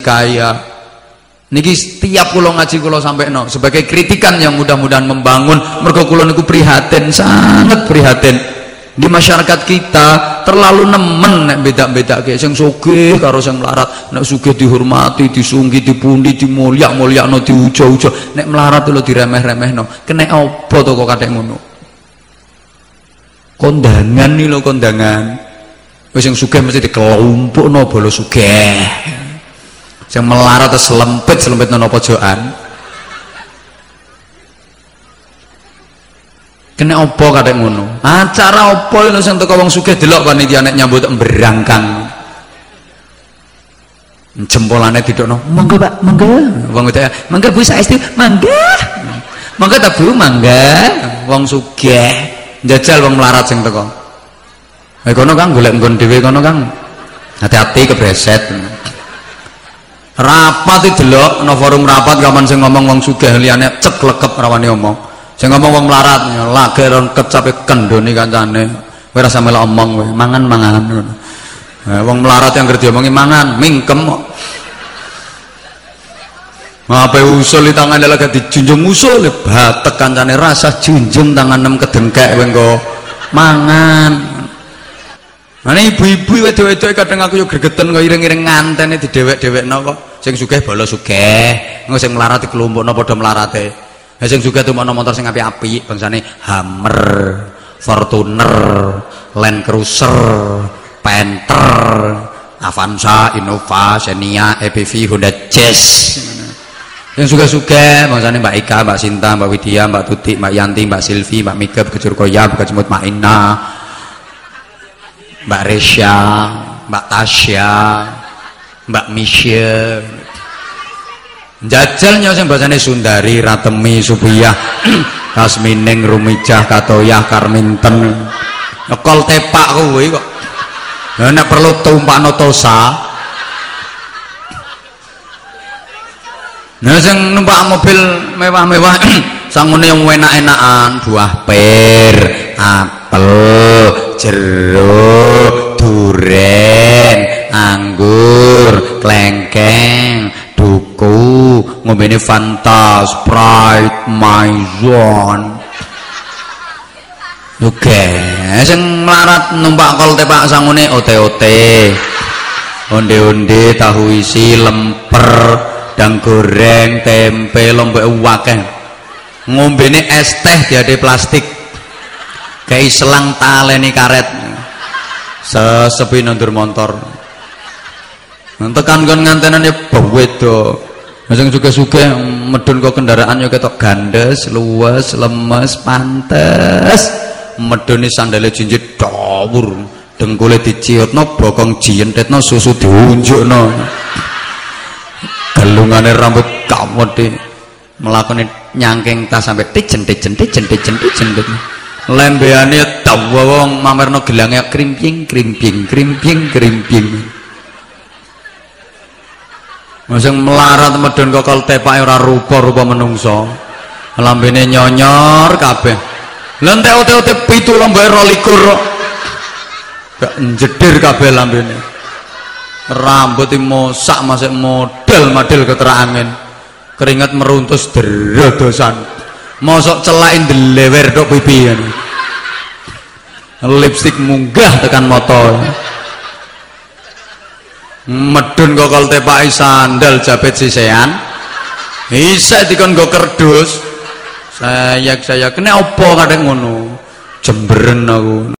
kaya. Niki setiap kula ngaji sampai no sebagai kritikan yang mudah-mudahan membangun. Mergo kula niku prihatin sangat prihatin. Di masyarakat kita terlalu nemen nek beda-beda kayak sing sugih karo sing melarat. Nek sugih dihormati disunggi dipundi dimulyak-mulyakno diuja-uja. Nek melarat lho diremeh-remehno. Kena apa to kok kadek ngono? Kondangan nih lo kondangan. Wis sing sugih mesti dikelompokno bolo sugih yang melarat atau selempit selempit nono pojokan. Kena opo kadek ngono? Acara opo itu sing teko wong sugih delok panitia nek nyambut berangkang jempolane didokno monggo Pak monggo. Wong itu monggo Bu saestu mangga monggo. Ta Bu mangga wong sugih njajal wong melarat sing teko. Eh kono Kang golek nggon dhewe kono Kang. Hati-hati kebreset rapat itu delok no forum rapat kapan sing ngomong wong sugih liyane cek lekep rawani omong. Sing ngomong wong melarat lagi ron kecape kendoni kancane. Kowe rasa melok omong kowe mangan mangan. Eh, wong melarat yang kerja omongi mangan mingkem kok. Ngapain usul di tangan lagi dijunjung usul batek kancane rasa junjung tangan enam kedengkek wengko mangan. Nah ibu-ibu wedok-wedok kadang aku yo gregeten kok iring-iring ngantene didewek-dewekno kok. Sing sugih bola sugih, engko sing melarat dikelompokno padha melarate. Ha sing sugih tumono motor sing apik-apik bangsane Hammer, Fortuner, Land Cruiser, Panther, Avanza, Innova, Xenia, EPV, Honda Jazz. Yang suka-suka, bangsane Mbak Ika, Mbak Sinta, Mbak Widya, Mbak Tuti, Mbak Yanti, Mbak Silvi, Mbak Mika, Kecur Koya, Mbak Cemut Mbak Ina, Mbak Resya, Mbak Tasya, Mbak Misha. Jajalnya sing bahasane Sundari, Ratemi, Subiyah, Kasmining, Rumijah, Katoyah, Karminten. Nekol tepak kowe kok. Nek perlu tumpakno tosa. Nah sing numpak mobil mewah-mewah sangune enak-enakan buah pir, apel, jeruk, duren, ngombene Fanta, Sprite, Maison. Oke, sing melarat numpak kol tepak sangune ote-ote. Onde-onde, tahu isi, lemper, dang goreng, tempe, lombok wakeh. Ngombene es teh diade plastik. Kayak selang taleni karet. Sesepi nandur motor. Tekan kon ngantenane bewedo. Sing suka-suka medun kok kendaraan yo ketok gandes, luwes, lemes, pantes. Medune sandale jinjit dawur. Dengkule diciutno, bokong jientetno, susu diunjukno. Galungane rambut kamut melakukan nyangking tas sampai tijen tijen tijen tijen tijen lembeane tawa wong mamerno gelangnya krimping krimping krimping krimping Masing melarat medun kokol tepak ora rupa-rupa menungso. Lambene nyonyor kabeh. Lah entek ote-ote pitu lomba 22 Gak jedir kabeh lambene. Rambut mosak masih model model keterangan. Keringat meruntus derodosan. Mosok celain delewer dok pipi Lipstick munggah tekan motor medun kokol tepai sandal jabet sisean. Bisa dikon go kerdus. Saya saya kena opo kadang ngono? Jemberen aku